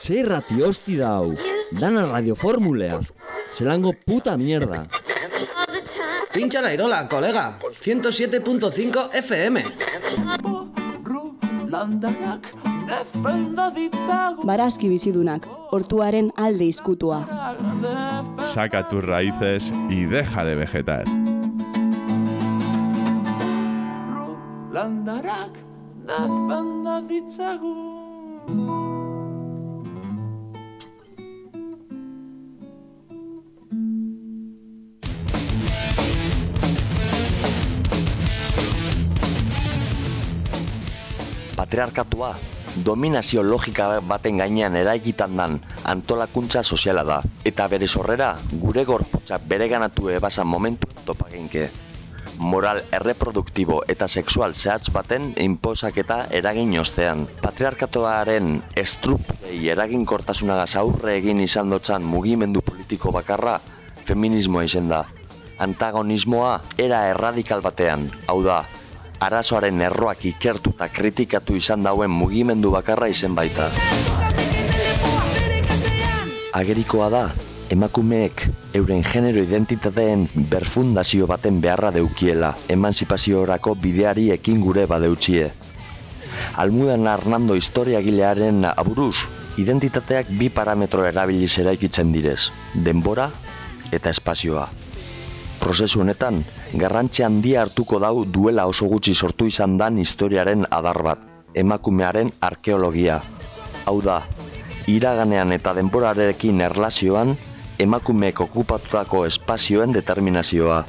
Ze irrati hosti dau. Dana radioformulea. Zelango puta mierda. Pincha la irola, colega. 107.5 FM. Barazki bizidunak, hortuaren alde izkutua. Saca tus raíces y deja de vegetar. landarak defenda ditzagun Patriarkatua, dominazio logika baten gainean eraikitan dan antolakuntza soziala da. Eta bere sorrera, gure gorputza bere ganatu ebasan momentu topaginke. Moral erreproduktibo eta sexual zehatz baten inposaketa eragin ostean. Patriarkatuaren estrukturei eraginkortasunagaz aurre egin izan dotzan mugimendu politiko bakarra, feminismoa izen da. Antagonismoa era erradikal batean, hau da, arazoaren erroak ikertu eta kritikatu izan dauen mugimendu bakarra izen baita. Agerikoa da, emakumeek euren genero identitateen berfundazio baten beharra deukiela, emanzipaziorako bideari ekin gure badeutxie. Almudan Arnando historiagilearen aburuz, identitateak bi parametro erabiliz eraikitzen direz, denbora eta espazioa. Prozesu honetan, garrantzi handia hartuko dau duela oso gutxi sortu izan dan historiaren adar bat, emakumearen arkeologia. Hau da, iraganean eta denborarekin erlazioan, emakumeek okupatutako espazioen determinazioa.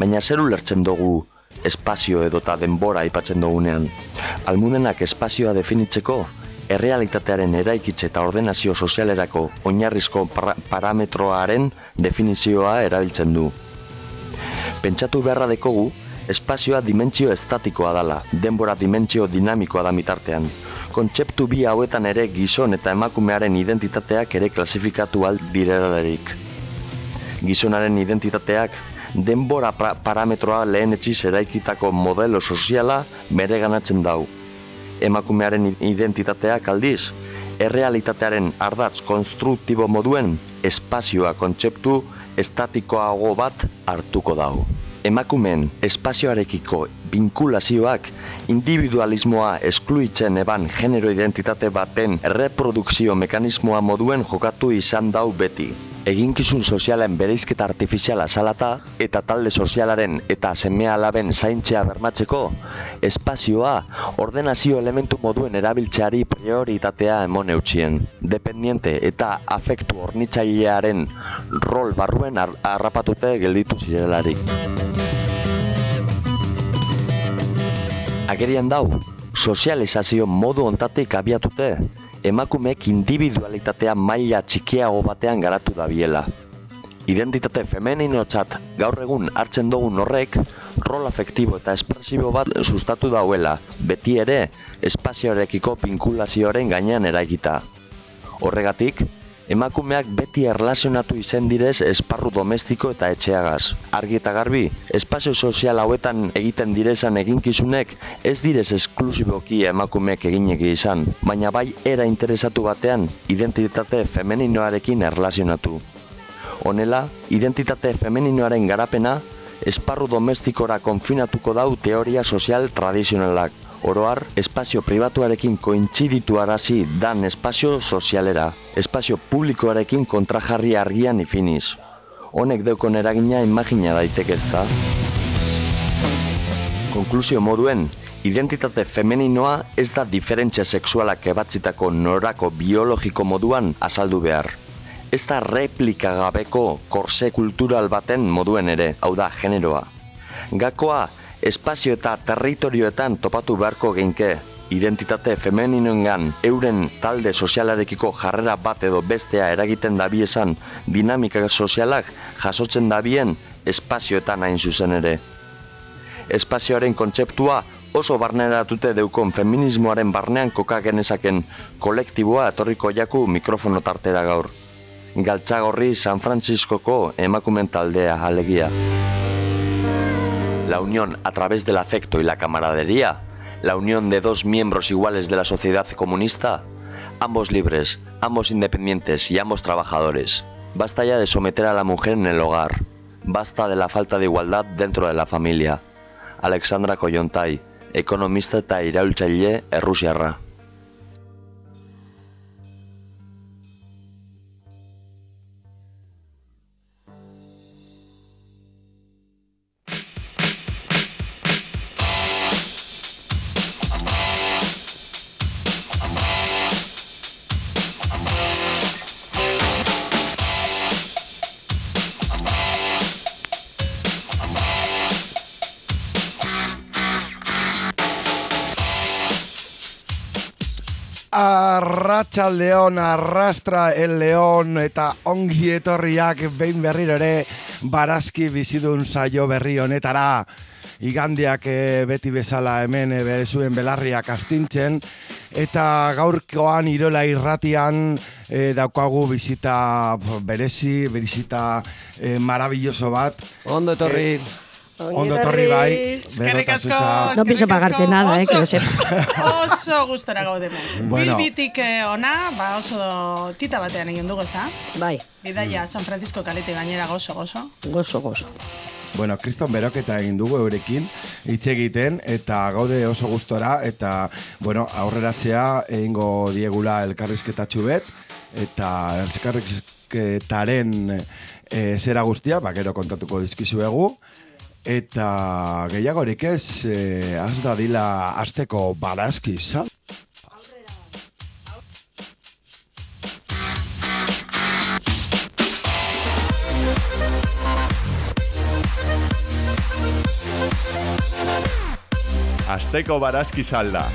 Baina zer ulertzen dugu espazio edota denbora aipatzen dugunean. Almudenak espazioa definitzeko, errealitatearen eraikitze eta ordenazio sozialerako oinarrizko para- parametroaren definizioa erabiltzen du. Pentsatu beharra dekogu, espazioa dimentsio estatikoa dala, denbora dimentsio dinamikoa da mitartean. Kontzeptu bi hauetan ere gizon eta emakumearen identitateak ere klasifikatu al direlarik. Gizonaren identitateak denbora parametroa lehen etxiz eraikitako modelo soziala bere ganatzen dau. Emakumearen identitateak aldiz, errealitatearen ardatz konstruktibo moduen espazioa kontzeptu estatikoago bat hartuko dau. Emakumeen espazioarekiko binkulazioak individualismoa eskluitzen eban genero identitate baten reprodukzio mekanismoa moduen jokatu izan dau beti. Eginkizun sozialen bereizketa artifiziala salata eta talde sozialaren eta semea alaben zaintzea bermatzeko, espazioa ordenazio elementu moduen erabiltzeari prioritatea emon eutxien. Dependiente eta afektu hornitzailearen rol barruen ar harrapatute gelditu zirelarik. Agerian dau, sozializazio modu ontatik abiatute, emakumeek individualitatea maila txikiago batean garatu dabiela. Identitate femeninotzat gaur egun hartzen dugun horrek, rol afektibo eta espresibo bat sustatu dauela, beti ere espazioarekiko pinkulazioaren gainean eraikita. Horregatik, emakumeak beti erlazionatu izen direz esparru domestiko eta etxeagaz. Argi eta garbi, espazio sozial hauetan egiten direzan eginkizunek ez direz esklusiboki emakumeek egineki izan, baina bai era interesatu batean identitate femeninoarekin erlazionatu. Honela, identitate femeninoaren garapena esparru domestikora konfinatuko dau teoria sozial tradizionalak. Oroar, espazio pribatuarekin kointziditu arazi dan espazio sozialera, espazio publikoarekin kontrajarri argian ifiniz. Honek deukon eragina imagina daiteke ez da? Konklusio moduen, identitate femeninoa ez da diferentzia sexualak ebatzitako norako biologiko moduan azaldu behar. Ez da replika gabeko korse kultural baten moduen ere, hau da, generoa. Gakoa, espazio eta territorioetan topatu beharko geinke, identitate femeninoengan euren talde sozialarekiko jarrera bat edo bestea eragiten dabiesan dinamika sozialak jasotzen dabien espazioetan hain zuzen ere. Espazioaren kontzeptua oso barneratute deukon feminismoaren barnean koka genezaken kolektiboa etorriko jaku mikrofono tartera gaur. Galtzagorri San Franciscoko emakumen taldea alegia. La unión a través del afecto y la camaradería, la unión de dos miembros iguales de la sociedad comunista? Ambos libres, ambos independientes y ambos trabajadores. Basta ya de someter a la mujer en el hogar. Basta de la falta de igualdad dentro de la familia. Alexandra Koyontai, ekonomista eta iraultzaile errusiarra. Arratxaldeon, arrastra el león eta ongi etorriak behin berriro ere barazki bizidun saio berri honetara. Igandiak eh, beti bezala hemen e, zuen belarriak astintzen eta gaurkoan irola irratian eh, daukagu bizita berezi, bizita eh, maravilloso bat. Ondo etorri. Ondo etorri bai. Eskerrik asko. No pienso pagarte nada, eh, que lo sepa. Oso gustora gaude Bueno. Bilbitik eh, ona, ba oso tita batean egin dugu, ezta? Bai, Bidaia San Francisco kalete gainera gozo gozo. gozo, gozo. Bueno, kriston beroketa egin dugu eurekin hitz egiten eta gaude oso gustora eta bueno, aurreratzea egingo diegula elkarrizketatxu bet eta elkarrizketaren e, zera guztia, ba, gero kontatuko dizkizuegu eta gehiagorik ez, e, az da dila azteko barazki, sal? Azteko barazki salda.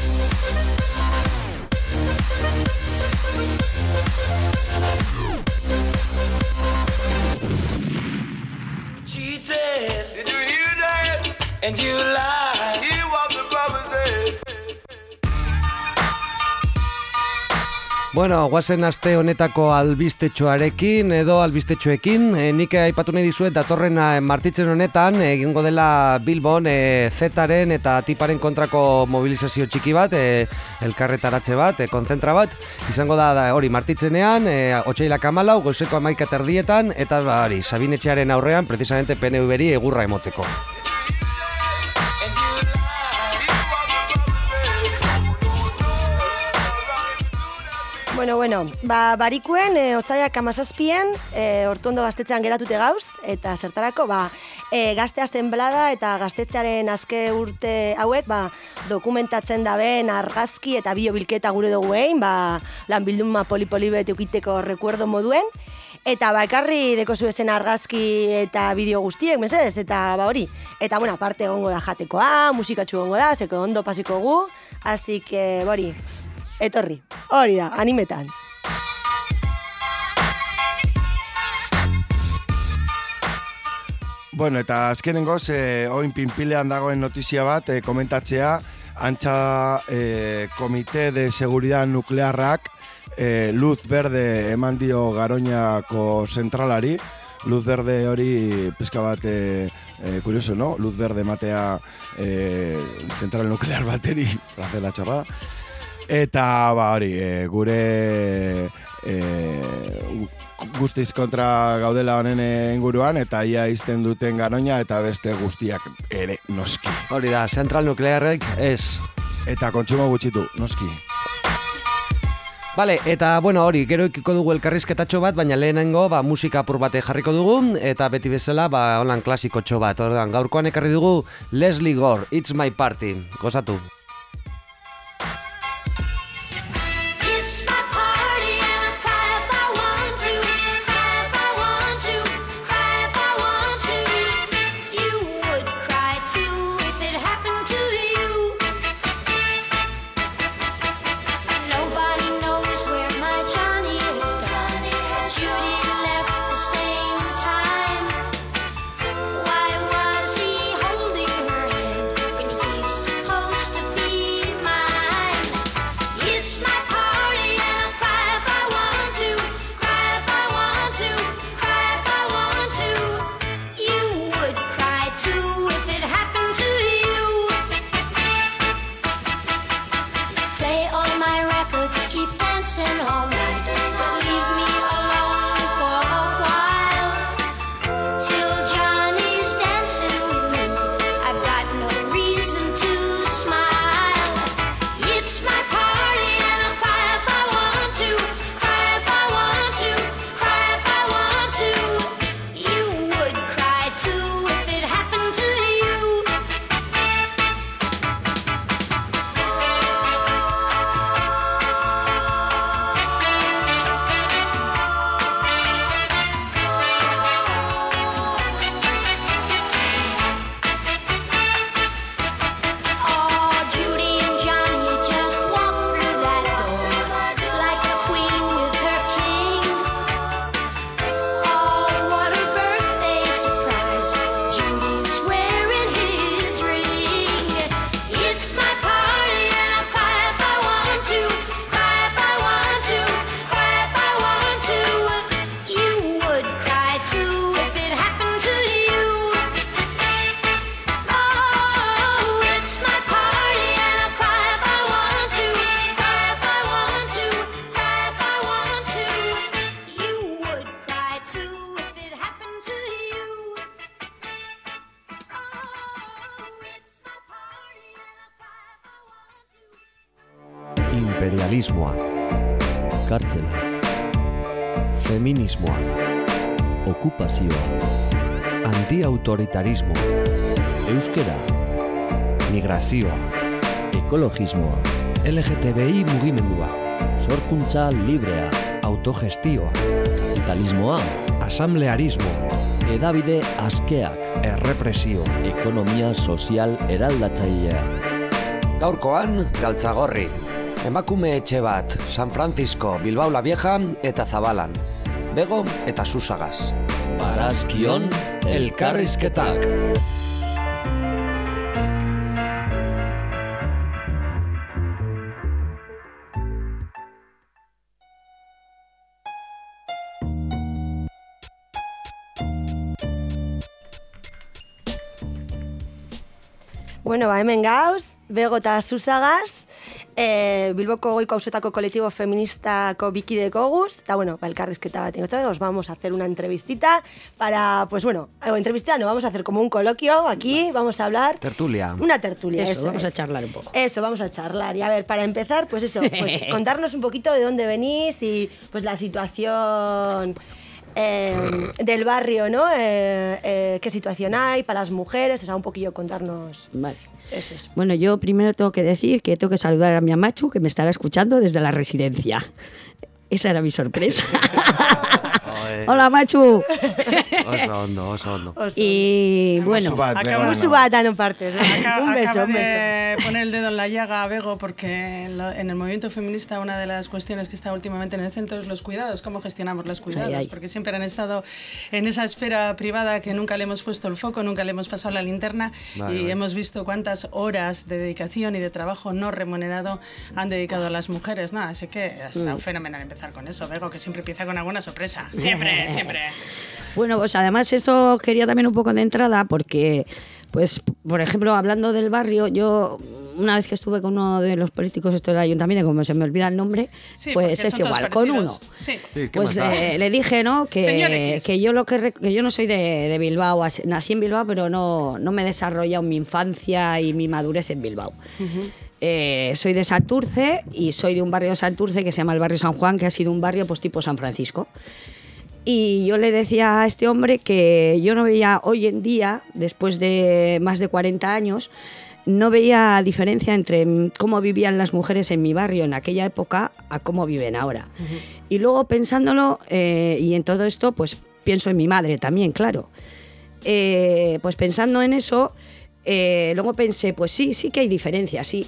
And you lied. Hear what the prophet said. Bueno, guazen aste honetako albistetxoarekin edo albistetxoekin, e, nik aipatu nahi dizuet datorren eh, martitzen honetan egingo dela Bilbon e, Zetaren eta tiparen kontrako mobilizazio txiki bat, e, elkarretaratze bat, e, konzentra bat, izango da, da hori martitzenean, e, otxailak amalau, goizeko amaika terdietan, eta ba, hori, Sabinetxearen aurrean, precisamente PNV-ri egurra emoteko. Bueno, bueno, ba, barikuen, e, otzaiak amazazpien, e, ortuondo gaztetxean geratute gauz, eta zertarako, ba, e, gazte azenblada eta gaztetxearen azke urte hauek, ba, dokumentatzen daben argazki eta biobilketa gure dugu egin, ba, lan bilduma poli-poli bete ukiteko rekuerdo moduen, Eta ba, ekarri deko zuezen argazki eta bideo guztiek, mesedez, eta ba hori. Eta, bueno, aparte egongo da jatekoa, musikatxu egongo da, zeko ondo pasiko gu, así que, hori, etorri, hori da, animetan. Bueno, eta azkenengoz, e, oin pinpilean dagoen notizia bat, e, komentatzea, antxa e, Komite de Seguridad Nuklearrak e, luz berde eman dio Garoñako zentralari, luz berde hori pizka bat e, e, kurioso, no? Luz berde matea e, zentral nuklear bateri, frazela txorra. Eta, ba, hori, e, gure e, gu- guztiz kontra gaudela honen inguruan, eta ia izten duten garoña eta beste guztiak ere noski. Hori da, zentral nuklearrek ez. Eta kontsumo gutxitu, noski. Vale, eta bueno, hori, gero ikiko dugu elkarrizketatxo bat, baina lehenengo ba, musika apur bate jarriko dugu, eta beti bezala, ba, holan klasikotxo bat. Ordan, gaurkoan ekarri dugu Leslie Gore, It's My Party. Gozatu. Antiautoritarismo, euskera, migrazioa, ekologismoa, LGTBI mugimendua, sorkuntza librea, autogestioa, kapitalismoa, asamblearismo, edabide askeak, errepresio. ekonomia sozial eraldatzailea. Gaurkoan, galtzagorri. Emakume etxe bat, San Francisco, Bilbao la Vieja eta Zabalan. Bego eta Susagaz. Barazkion elkarrizketak. Bueno, ba, hemen gauz, bego eta susagaz, e, Bilboko goiko hausetako kolektibo feministako bikideko guz, eta bueno, ba, elkarrizketa bat ingotza, os vamos a hacer una entrevistita para, pues bueno, o entrevista no, vamos a hacer como un coloquio aquí, vamos a hablar, Tertulia. una tertulia, Eso, eso, vamos a charlar un poco. Eso, vamos a charlar. Y a ver, para empezar, pues eso, pues contarnos un poquito de dónde venís y pues la situación eh, del barrio, ¿no? Eh, eh, ¿Qué situación hay para las mujeres? O sea, un poquillo contarnos. Vale. Eso es. Bueno, yo primero tengo que decir que tengo que saludar a mi amachu que me estará escuchando desde la residencia. Esa era mi sorpresa. Hola, Machu. Oso ondo, oso ondo. Y bueno, Acaba- Un subata no partes. ¿no? Un beso, acaba un beso. de poner el dedo en la llaga a Bego porque en, lo- en el movimiento feminista una de las cuestiones que está últimamente en el centro es los cuidados, cómo gestionamos los cuidados, Ay, ay. porque siempre han estado en esa esfera privada que nunca le hemos puesto el foco, nunca le hemos pasado la linterna Vale, y vale. hemos visto cuántas horas de dedicación y de trabajo no remunerado han dedicado a las mujeres. No, así que está Mm. fenomenal empezar con eso, Bego, que siempre empieza con alguna sorpresa. Siempre, siempre. Bueno, pues además eso quería también un poco de entrada porque, pues, por ejemplo, hablando del barrio, yo una vez que estuve con uno de los políticos esto del ayuntamiento, como se me olvida el nombre, Sí, pues es igual, con uno. Sí. Pues eh, le dije, ¿no? Que, que yo lo que, re- que yo no soy de, de Bilbao, nací en Bilbao, pero no, no me he desarrollado mi infancia y mi madurez en Bilbao. Eh, soy de Santurce y soy de un barrio de Santurce que se llama el barrio San Juan, que ha sido un barrio pues tipo San Francisco. Y yo le decía a este hombre que yo no veía hoy en día, después de más de 40 años, no veía diferencia entre cómo vivían las mujeres en mi barrio en aquella época a cómo viven ahora. Y luego pensándolo, eh, y en todo esto, pues pienso en mi madre también, claro. Eh, pues pensando en eso, eh, luego pensé, pues sí, sí que hay diferencia, sí.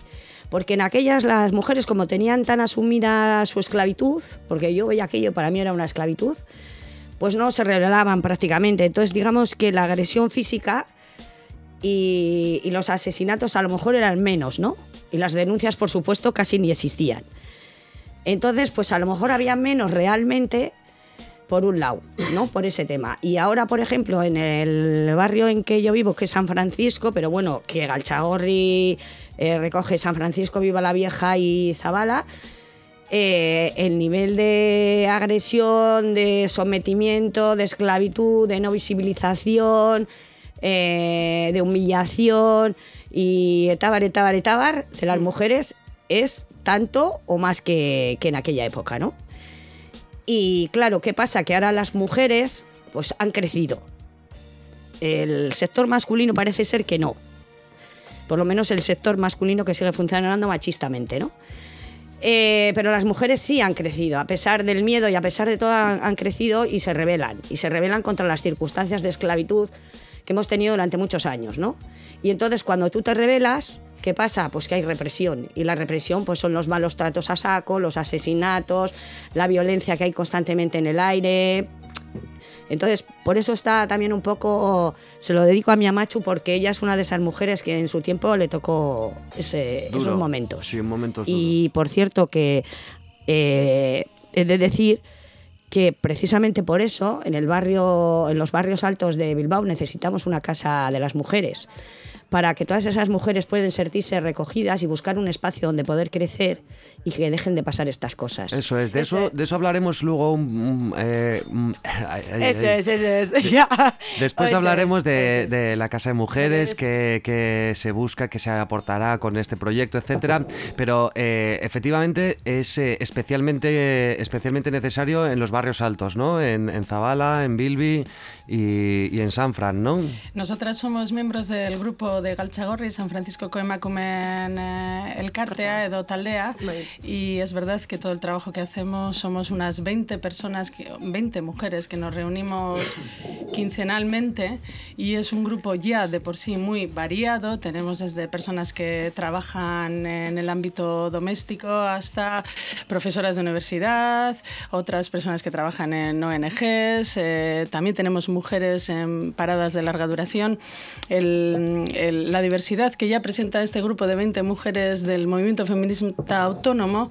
Porque en aquellas las mujeres como tenían tan asumida su esclavitud, porque yo veía aquello, para mí era una esclavitud, pues no se revelaban prácticamente. Entonces digamos que la agresión física y, los asesinatos a lo mejor eran menos, ¿no? Y las denuncias, por supuesto, casi ni existían. Entonces, pues a lo mejor había menos realmente por un lado, ¿no? Por ese tema. Y ahora, por ejemplo, en el barrio en que yo vivo, que es San Francisco, pero bueno, que Galchagorri eh, recoge San Francisco, Viva la Vieja y Zabala, eh, el nivel de agresión, de sometimiento, de esclavitud, de no visibilización, eh, de humillación y etabar, etabar, etabar de las mujeres es tanto o más que, que en aquella época, ¿no? Y claro, ¿qué pasa? Que ahora las mujeres pues han crecido. El sector masculino parece ser que no. Por lo menos el sector masculino que sigue funcionando machistamente, ¿no? Eh, pero las mujeres sí han crecido, a pesar del miedo y a pesar de todo han, han crecido y se rebelan. Y se rebelan contra las circunstancias de esclavitud que hemos tenido durante muchos años, ¿no? Y entonces cuando tú te rebelas, ¿qué pasa? Pues que hay represión. Y la represión pues son los malos tratos a saco, los asesinatos, la violencia que hay constantemente en el aire. Entonces, por eso está también un poco, se lo dedico a mi Amachu porque ella es una de esas mujeres que en su tiempo le tocó ese- Duro. esos momentos. Sí, momentos Y por cierto que eh, he de decir que precisamente por eso en el barrio, en los barrios altos de Bilbao necesitamos una casa de las mujeres. Para que todas esas mujeres puedan sentirse recogidas y buscar un espacio donde poder crecer y que dejen de pasar estas cosas. Eso es, de eso, de eso hablaremos luego. un- un, eh, ay, Eso es, eso es. Ya. Después Eso hablaremos es, de, de la Casa de Mujeres que, que se busca, que se aportará con este proyecto, etcétera. Pero eh, efectivamente es eh, especialmente, especialmente necesario en los barrios altos, ¿no? En, en Zabala, en Bilbi y, y en San Fran, ¿no? Nosotras somos miembros del grupo de Galchagorri, San Francisco Coemacumen eh, Elkartea, Edo Taldea, y es verdad que todo el trabajo que hacemos somos unas 20 personas, que- 20 mujeres que nos reunimos quincenalmente y es un grupo ya de por sí muy variado. Tenemos desde personas que trabajan en el ámbito doméstico hasta profesoras de universidad, otras personas que trabajan en ONGs, eh, también tenemos mujeres en paradas de larga duración. El- el- la diversidad que ya presenta este grupo de 20 mujeres del movimiento feminista autónomo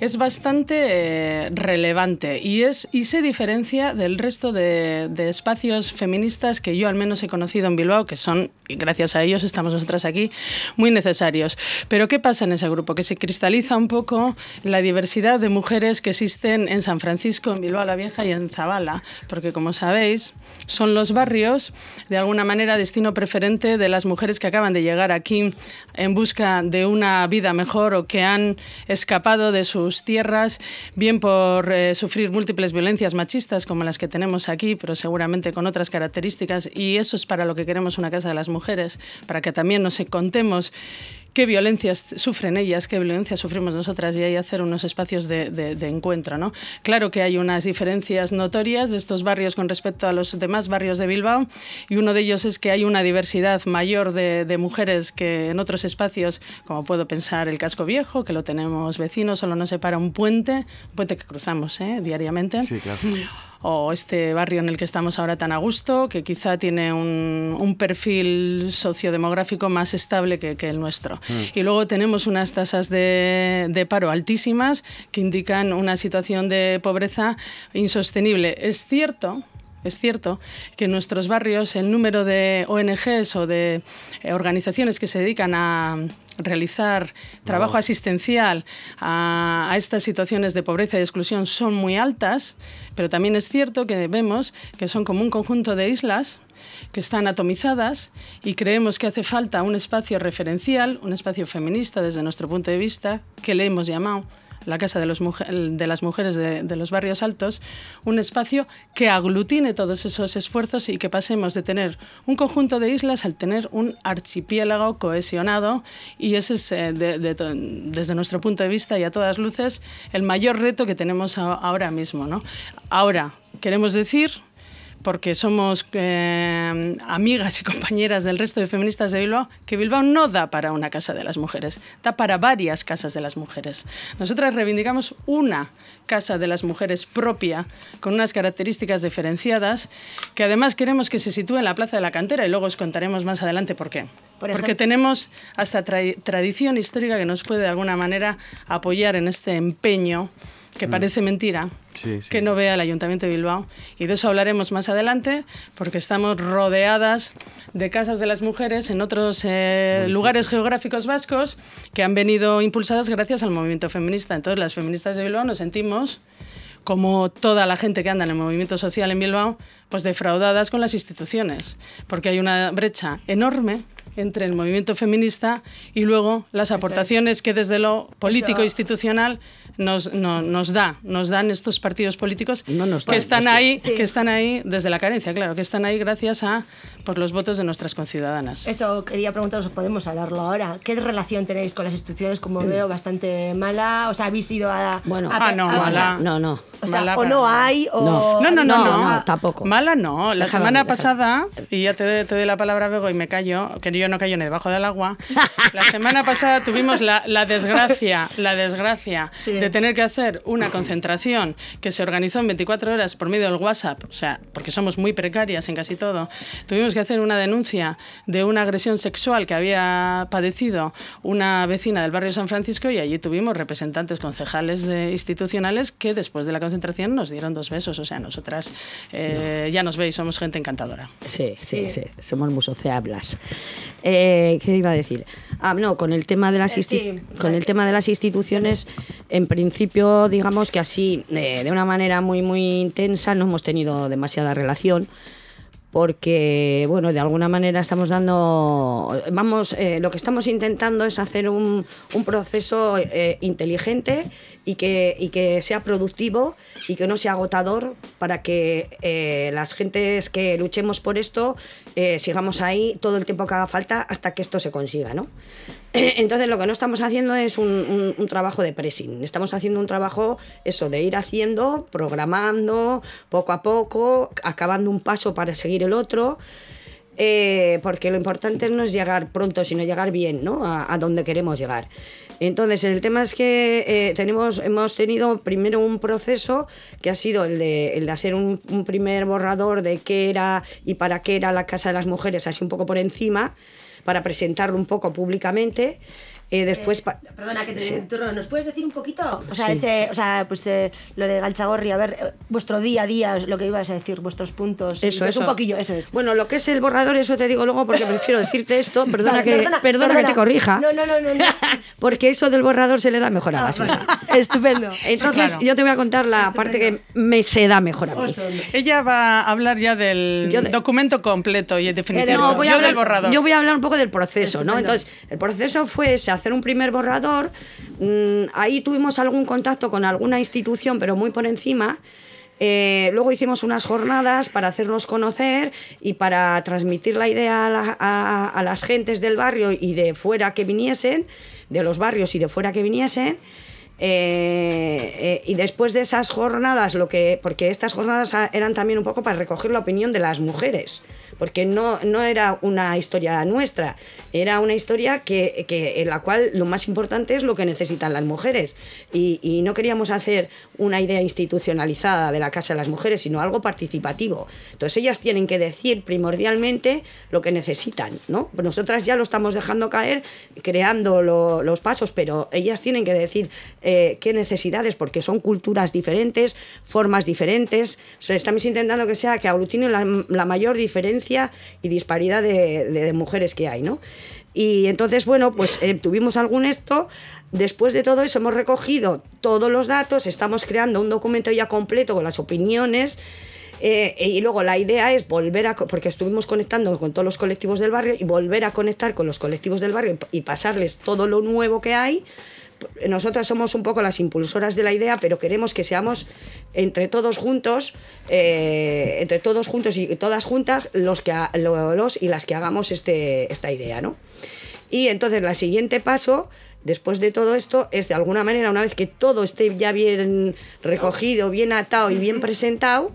es bastante eh, relevante y, es, y se diferencia del resto de, de espacios feministas que yo al menos he conocido en Bilbao, que son, gracias a ellos estamos nosotras aquí, muy necesarios. Pero ¿qué pasa en ese grupo? Que se cristaliza un poco la diversidad de mujeres que existen en San Francisco, en Bilbao la Vieja y en Zabala, porque como sabéis, son los barrios, de alguna manera, destino preferente de las mujeres que acaban de llegar aquí en busca de una vida mejor o que han escapado de sus tierras, bien por eh, sufrir múltiples violencias machistas como las que tenemos aquí, pero seguramente con otras características. Y eso es para lo que queremos una Casa de las Mujeres, para que también nos contemos qué violencias sufren ellas, qué violencias sufrimos nosotras y ahí hacer unos espacios de, encuentro. ¿no? Claro que hay unas diferencias notorias de estos barrios con respecto a los demás barrios de Bilbao y uno de ellos es que hay una diversidad mayor de, de mujeres que en otros espacios, como puedo pensar el Casco Viejo, que lo tenemos vecino, solo nos separa un puente, un puente que cruzamos ¿eh? diariamente Sí, claro. O este barrio en el que estamos ahora tan a gusto, que quizá tiene un, un perfil sociodemográfico más estable que, que el nuestro. Y luego tenemos unas tasas de, de paro altísimas que indican una situación de pobreza insostenible. Es cierto es cierto que en nuestros barrios el número de ONGs o de eh, organizaciones que se dedican a realizar trabajo asistencial a, a estas situaciones de pobreza y exclusión son muy altas, pero también es cierto que vemos que son como un conjunto de islas que están atomizadas y creemos que hace falta un espacio referencial, un espacio feminista desde nuestro punto de vista, que le hemos llamado la Casa de, las Mujeres de, los Barrios Altos, un espacio que aglutine todos esos esfuerzos y que pasemos de tener un conjunto de islas al tener un archipiélago cohesionado y ese es, eh, desde nuestro punto de vista y a todas luces, el mayor reto que tenemos ahora mismo. Ahora, queremos decir porque somos eh, amigas y compañeras del resto de feministas de Bilbao, que Bilbao no da para una casa de las mujeres, da para varias casas de las mujeres. Nosotras reivindicamos una casa de las mujeres propia, con unas características diferenciadas, que además queremos que se sitúe en la Plaza de la Cantera y luego os contaremos más adelante por qué. Por Porque tenemos hasta tra- tradición histórica que nos puede de alguna manera apoyar en este empeño que Mm. parece mentira, Sí, sí. que no vea el Ayuntamiento de Bilbao. Y de eso hablaremos más adelante, porque estamos rodeadas de casas de las mujeres en otros eh, lugares geográficos vascos que han venido impulsadas gracias al movimiento feminista. Entonces, las feministas de Bilbao nos sentimos como toda la gente que anda en el movimiento social en Bilbao, pues defraudadas con las instituciones, porque hay una brecha enorme entre el movimiento feminista y luego las aportaciones que desde lo político Eso- institucional nos, no- nos da, nos dan estos partidos políticos nos que están es que- ahí, Sí. que están ahí desde la carencia, claro, que están ahí gracias a pues, los votos de nuestras conciudadanas. Eso quería preguntaros, podemos hablarlo ahora. ¿Qué relación tenéis con las instituciones? Como veo, bastante mala. O sea, habéis ido a. Bueno, a- Ah, no, a- mala. No, no. O sea, Mala o no hay, o. No. No, no, no, No, no, no, tampoco. Mala no. La Déjalo, semana déjalo. pasada, y ya te, doy- te doy la palabra, Bego, y me callo, que yo no callo ni debajo del agua. La semana pasada tuvimos la, la desgracia, la desgracia Sí. de tener que hacer una concentración que se organizó en 24 horas por medio del WhatsApp, o sea, porque somos muy precarias en casi todo. Tuvimos que hacer una denuncia de una agresión sexual que había padecido una vecina del barrio San Francisco y allí tuvimos representantes concejales de- institucionales que después de la concentración nos dieron dos besos. O sea, nosotras eh, ya nos veis, somos gente encantadora. Sí, sí, sí, somos muy sociables. Eh, ¿Qué iba a decir? Ah, no, con el tema de las Eh, sí. con el tema de las instituciones, en principio, digamos que así, eh, de una manera muy muy intensa, no hemos tenido demasiada relación porque, bueno, de alguna manera estamos dando, vamos, eh, lo que estamos intentando es hacer un, un proceso eh, inteligente y que, y que sea productivo y que no sea agotador para que eh, las gentes que luchemos por esto eh, sigamos ahí todo el tiempo que haga falta hasta que esto se consiga, ¿no? Entonces lo que no estamos haciendo es un, un- un trabajo de pressing, estamos haciendo un trabajo eso de ir haciendo, programando poco a poco, acabando un paso para seguir el otro, eh, porque lo importante no es llegar pronto, sino llegar bien, ¿no? A, a donde queremos llegar. Entonces, el tema es que eh, tenemos, hemos tenido primero un proceso que ha sido el de, el de hacer un, un primer borrador de qué era y para qué era la Casa de las Mujeres, así un poco por encima, para presentarlo un poco públicamente. Eh, después, pa- Perdona que te Sí. ¿Nos puedes decir un poquito? O sea, Sí. ese, o sea pues eh, lo de Galchagorri, a ver, eh, vuestro día a día, lo que ibas a decir, vuestros puntos. Eso, eso. Un poquillo, eso es. Bueno, lo que es el borrador, eso te digo luego porque prefiero decirte esto. Perdona, Vale, que, perdona, que te corrija. No, no, no, no. no. Porque eso del borrador se le da mejor a Ah, la. Estupendo. Entonces, yo te voy a contar la parte que me se da mejor a mí. Ella va a hablar ya del de- documento completo y definitivo. No, voy a yo hablar, del borrador. Yo voy a hablar un poco del proceso, ¿no? Estupendo. Entonces, el proceso fue ese, hacer un primer borrador. mm, ahí tuvimos algún contacto con alguna institución, pero muy por encima. Eh, luego hicimos unas jornadas para hacernos conocer y para transmitir la idea a, la- a- a las gentes del barrio y de fuera que viniesen, de los barrios y de fuera que viniesen. Eh, eh, y después de esas jornadas, lo que, porque estas jornadas eran también un poco para recoger la opinión de las mujeres, porque no, no era una historia nuestra, era una historia que, que- en la cual lo más importante es lo que necesitan las mujeres. Y, y no queríamos hacer una idea institucionalizada de la Casa de las Mujeres, sino algo participativo. Entonces ellas tienen que decir primordialmente lo que necesitan, ¿no? Nosotras ya lo estamos dejando caer, creando lo- los pasos, pero ellas tienen que decir eh, qué necesidades, porque son culturas diferentes, formas diferentes. O sea, estamos intentando que sea que aglutine la, la mayor diferencia y disparidad de, mujeres que hay, ¿no? Y entonces, bueno, pues eh, tuvimos algún esto. Después de todo eso hemos recogido todos los datos, estamos creando un documento ya completo con las opiniones. eh, y luego la idea es volver a, porque estuvimos conectando con todos los colectivos del barrio y volver a conectar con los colectivos del barrio y pasarles todo lo nuevo que hay. Nosotras somos un poco las impulsoras de la idea, pero queremos que seamos entre todos juntos, eh, entre todos juntos y todas juntas, los, que, ha- los y las que hagamos este, esta idea, ¿no? Y entonces el siguiente paso, después de todo esto, es de alguna manera, una vez que todo esté ya bien recogido, bien atado y bien presentado,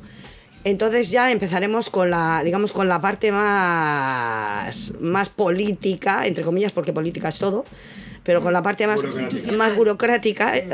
entonces ya empezaremos con la, digamos, con la parte más, más política, entre comillas, porque política es todo, pero con la parte más Burocrática. más burocrática. eh,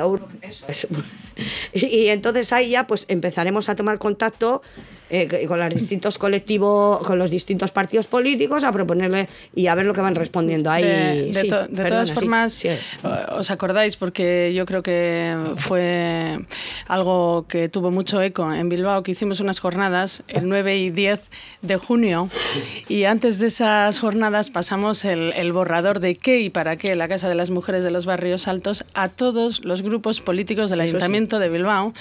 es- Y, entonces ahí ya pues empezaremos a tomar contacto eh, con los distintos colectivos, con los distintos partidos políticos, a proponerle y a ver lo que van respondiendo ahí. De, de Sí, to- de perdona, todas sí, formas, sí. o- os acordáis, porque yo creo que fue algo que tuvo mucho eco en Bilbao, que hicimos unas jornadas el 9 y 10 de junio, y antes de esas jornadas pasamos el, el borrador de qué y para qué la Casa de las Mujeres de los Barrios Altos a todos los grupos políticos del sí. Ayuntamiento de Bilbao.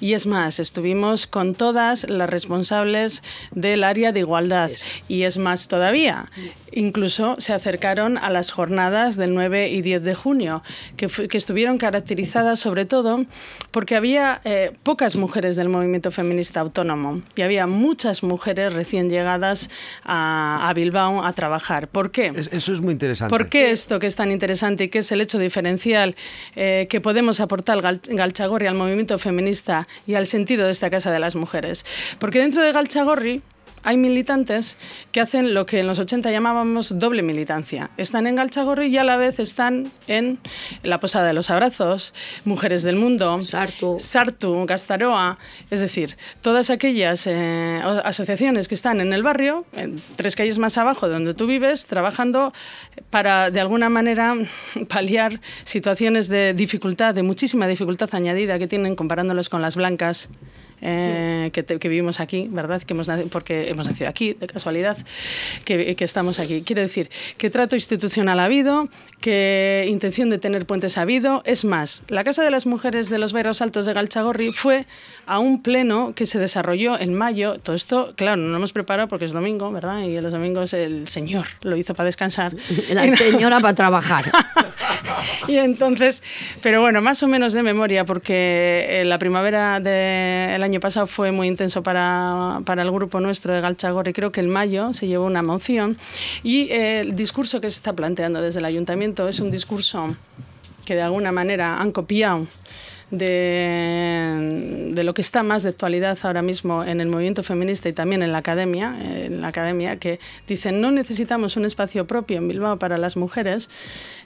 Y es más, estuvimos con todas las responsables del área de igualdad. Y es más todavía. Incluso se acercaron a las jornadas del 9 y 10 de junio, que, que estuvieron caracterizadas sobre todo porque había eh, pocas mujeres del movimiento feminista autónomo y había muchas mujeres recién llegadas a, a Bilbao a trabajar. ¿Por qué? Es- Eso es muy interesante. ¿Por qué esto que es tan interesante y que es el hecho diferencial eh, que podemos aportar Gal- Galchagorri al movimiento feminista y al sentido de esta Casa de las Mujeres? Porque dentro de Galchagorri hay militantes que hacen lo que en los 80 llamábamos doble militancia. Están en Galchagorri y a la vez están en la Posada de los Abrazos, Mujeres del Mundo, Sartu, Sartu Gastaroa, es decir, todas aquellas eh, asociaciones que están en el barrio, en tres calles más abajo de donde tú vives, trabajando para de alguna manera paliar situaciones de dificultad, de muchísima dificultad añadida que tienen comparándolos con las blancas eh, que, te- que vivimos aquí, ¿verdad? Que hemos, porque hemos nacido aquí, de casualidad, que, que estamos aquí. Quiero decir, que trato institucional ha habido, que intención de tener puentes ha habido. Es más, la Casa de las Mujeres de los Barrios Altos de Galchagorri fue a un pleno que se desarrolló en mayo. Todo esto, claro, no lo hemos preparado porque es domingo, ¿verdad? Y los domingos el señor lo hizo para descansar. La señora para trabajar. Y entonces, pero bueno, más o menos de memoria, porque eh, la primavera del año pasado fue muy intenso para, para el grupo nuestro de Galchagorri. Creo que en mayo se llevó una moción y eh, el discurso que se está planteando desde el ayuntamiento es un discurso que de alguna manera han copiado de, de lo que está más de actualidad ahora mismo en el movimiento feminista y también en la academia, en la academia que dicen no necesitamos un espacio propio en Bilbao para las mujeres,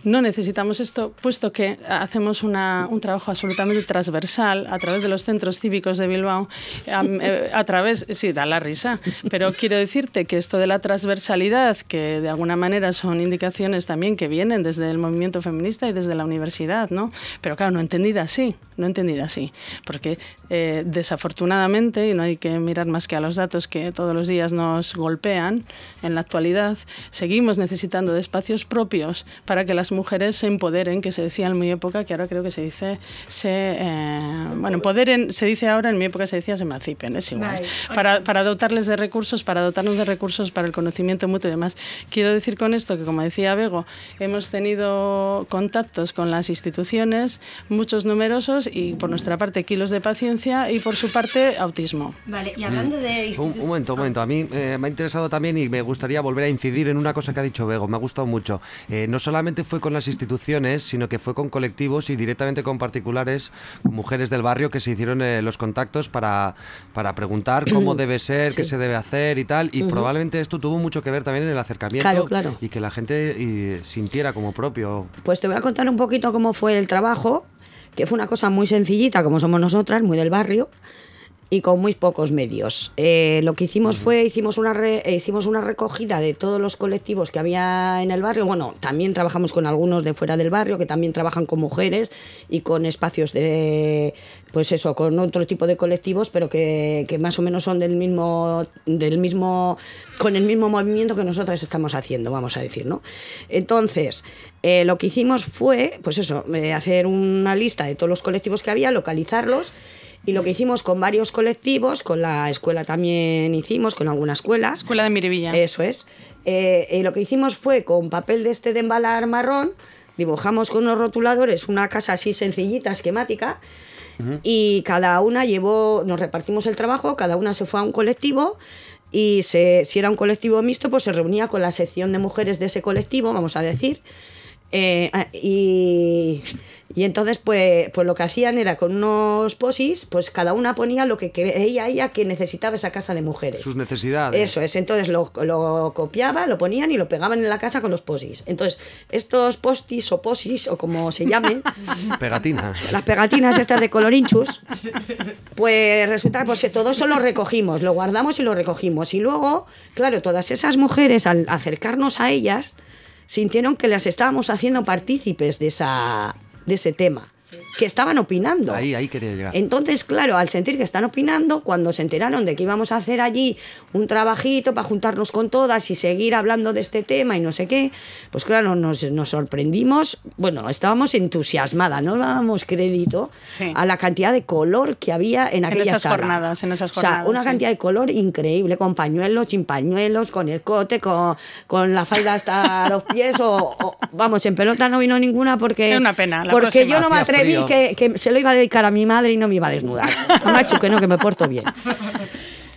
no necesitamos esto, puesto que hacemos una- un trabajo absolutamente transversal a través de los centros cívicos de Bilbao, a, eh, a través, sí, da la risa, pero quiero decirte que esto de la transversalidad, que de alguna manera son indicaciones también que vienen desde el movimiento feminista y desde la universidad, ¿no? Pero claro, no entendida así, no entendida así, porque eh, desafortunadamente, y no hay que mirar más que a los datos que todos los días nos golpean, en la actualidad seguimos necesitando de espacios propios para que las mujeres se empoderen, que se decía en mi época, que ahora creo que se dice, se, eh, bueno, empoderen, se dice ahora, en mi época se decía se emancipen, es igual, para, para dotarles de recursos, para dotarnos de recursos para el conocimiento mutuo y demás. Quiero decir con esto que, como decía Bego, hemos tenido contactos con las instituciones, muchos numerosos, y por nuestra parte kilos de paciencia y por su parte autismo. Vale, y hablando de Un, un momento, un momento. A mí eh, me ha interesado también y me gustaría volver a incidir en una cosa que ha dicho Bego. Me ha gustado mucho. Eh, no solamente fue con las instituciones, sino que fue con colectivos y directamente con particulares, con mujeres del barrio que se hicieron eh, los contactos para, para preguntar cómo debe ser, qué Sí. se debe hacer y tal. Y Ujú. probablemente esto tuvo mucho que ver también en el acercamiento Claro, claro. y que la gente y, sintiera como propio. Pues te voy a contar un poquito cómo fue el trabajo, que fue una cosa muy sencillita, como somos nosotras, muy del barrio, y con muy pocos medios. Eh, lo que hicimos fue, hicimos una, re- eh, hicimos una recogida de todos los colectivos que había en el barrio. Bueno, también trabajamos con algunos de fuera del barrio, que también trabajan con mujeres y con espacios de, pues eso, con otro tipo de colectivos, pero que, que más o menos son del mismo, del mismo, con el mismo movimiento que nosotras estamos haciendo, vamos a decir, ¿no? Entonces, eh, lo que hicimos fue, pues eso, eh, hacer una lista de todos los colectivos que había, localizarlos. Y lo que hicimos con varios colectivos, con la escuela también hicimos, con alguna escuela. Escuela de Miribilla. Eso es. Eh, y lo que hicimos fue con papel de este de embalar marrón, dibujamos con unos rotuladores una casa así sencillita, esquemática, y cada una llevó, nos repartimos el trabajo, cada una se fue a un colectivo y se, si era un colectivo mixto, pues se reunía con la sección de mujeres de ese colectivo, vamos a decir. Eh, ah, y, y entonces, pues, pues lo que hacían era con unos posis, pues cada una ponía lo que creía ella que necesitaba esa casa de mujeres. Sus necesidades. Eso es, entonces lo, lo copiaba, lo ponían y lo pegaban en la casa con los posis. Entonces, estos postis o posis, o como se llamen, las pegatinas estas de colorinchus, pues resulta que pues, todo eso lo recogimos, lo guardamos y lo recogimos. Y luego, claro, todas esas mujeres, al acercarnos a ellas, sintieron que las estábamos haciendo partícipes de, esa, de ese tema, que estaban opinando. Ahí, ahí quería llegar. Entonces, claro, al sentir que están opinando, cuando se enteraron de que íbamos a hacer allí un trabajito para juntarnos con todas y seguir hablando de este tema y no sé qué, pues claro, nos, nos sorprendimos, bueno, estábamos entusiasmadas, no dábamos crédito Sí. a la cantidad de color que había en En aquella esas jornadas, en esas O sea, jornadas, una sí. cantidad de color increíble, con pañuelos, sin pañuelos, con escote, con, con la falda hasta los pies, o, o- vamos, en pelota no vino ninguna porque, Es una pena, la porque yo no me Hacía atreví frío. que, que se lo iba a dedicar a mi madre y no me iba a desnudar. Macho, que no, que me porto bien.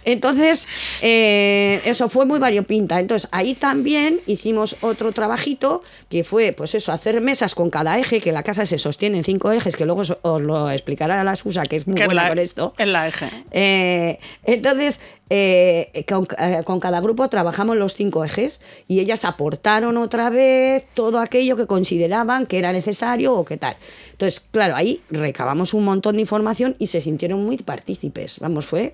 Entonces, eh, eso fue muy variopinta. Entonces, ahí también hicimos otro trabajito que fue, pues eso, hacer mesas con cada eje, que la casa se sostiene en cinco ejes, que luego os, lo explicará la Susa, que es muy Que buena con esto. En la eje. Eh, entonces, eh, con, eh, con cada grupo trabajamos los cinco ejes y ellas aportaron otra vez todo aquello que consideraban que era necesario o qué tal. Entonces, claro, ahí recabamos un montón de información y se sintieron muy partícipes. Vamos, fue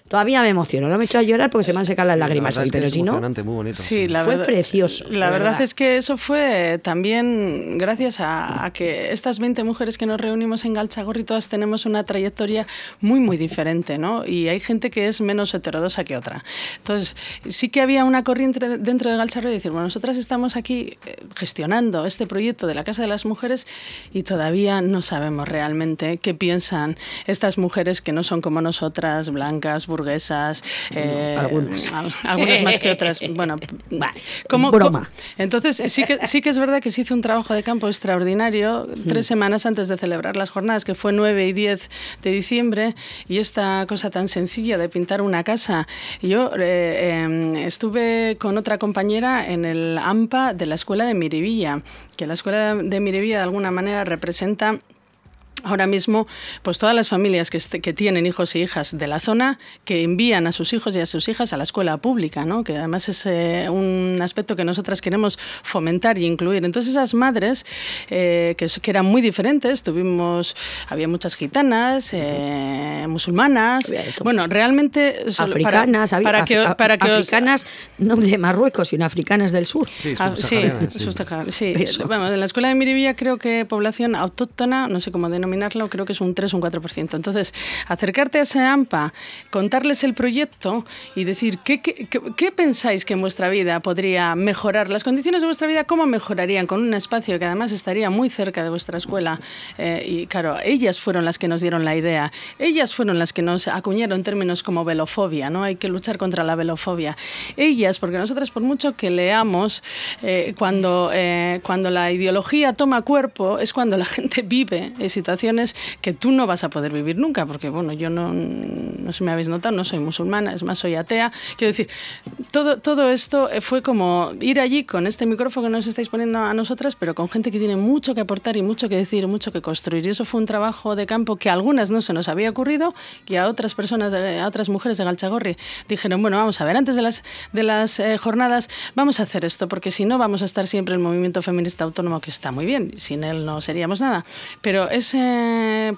Todavía me emociono, no me he hecho a llorar porque se me han secado las lágrimas La hoy, pero es si no... emocionante, muy bonito. Sí, la Fue verdad, precioso, La verdad, verdad. es que eso fue también gracias a, a que estas 20 mujeres que nos reunimos en Galchagorri todas tenemos una trayectoria muy, muy diferente, ¿no? Y hay gente que es menos heterodosa que otra. Entonces, sí que había una corriente dentro de Galchagorri de decir, bueno, nosotras estamos aquí eh, gestionando este proyecto de la Casa de las Mujeres y todavía no sabemos realmente qué piensan estas mujeres que no son como nosotras, blancas, burguesas, eh, algunas. al- algunas más que otras. Bueno, Vale, ¿cómo- broma. entonces, sí que, sí que es verdad que se hizo un trabajo de campo extraordinario tres semanas antes de celebrar las jornadas, que fue 9 y 10 de diciembre, y esta cosa tan sencilla de pintar una casa. Yo eh, eh, estuve con otra compañera en el AMPA de la Escuela de Miribilla, que la Escuela de Miribilla de alguna manera representa Ahora mismo, pues todas las familias que, este- que tienen hijos e hijas de la zona, que envían a sus hijos y a sus hijas a la escuela pública, ¿no? que además es eh, un aspecto que nosotras queremos fomentar y incluir. Entonces esas madres, eh, que, que eran muy diferentes, tuvimos, había muchas gitanas, eh, musulmanas, bueno, realmente... para- africanas, había- para, que, para que os- africanas no de Marruecos, sino africanas del sur. Ah, sí, subsahariana, sí. Eso. Vamos, en la escuela de Miribilla creo que población autóctona, no sé cómo denominarlo, creo que es un 3 o un 4%. Entonces, acercarte a ese AMPA, contarles el proyecto y decir, ¿qué, qué, qué- qué pensáis que en vuestra vida podría mejorar? Las condiciones de vuestra vida, ¿cómo mejorarían con un espacio que además estaría muy cerca de vuestra escuela? Eh, y claro, ellas fueron las que nos dieron la idea. Ellas fueron las que nos acuñaron términos como velofobia, ¿no? Hay que luchar contra la velofobia. Ellas, porque nosotras por mucho que leamos, eh, cuando, eh, cuando la ideología toma cuerpo es cuando la gente vive en situaciones que tú no vas a poder vivir nunca, porque bueno, yo no, no si me habéis notado, no soy musulmana, es más, soy atea. Quiero decir, todo, todo esto eh, fue como ir allí con este micrófono que nos estáis poniendo a nosotras, pero con gente que tiene mucho que aportar y mucho que decir, mucho que construir. Y eso fue un trabajo de campo que a algunas no se nos había ocurrido y a otras personas, de- a otras mujeres de Galchagorri dijeron, bueno, vamos a ver, antes de las, de las eh, jornadas vamos a hacer esto, porque si no vamos a estar siempre el movimiento feminista autónomo, que está muy bien, sin él no seríamos nada. Pero ese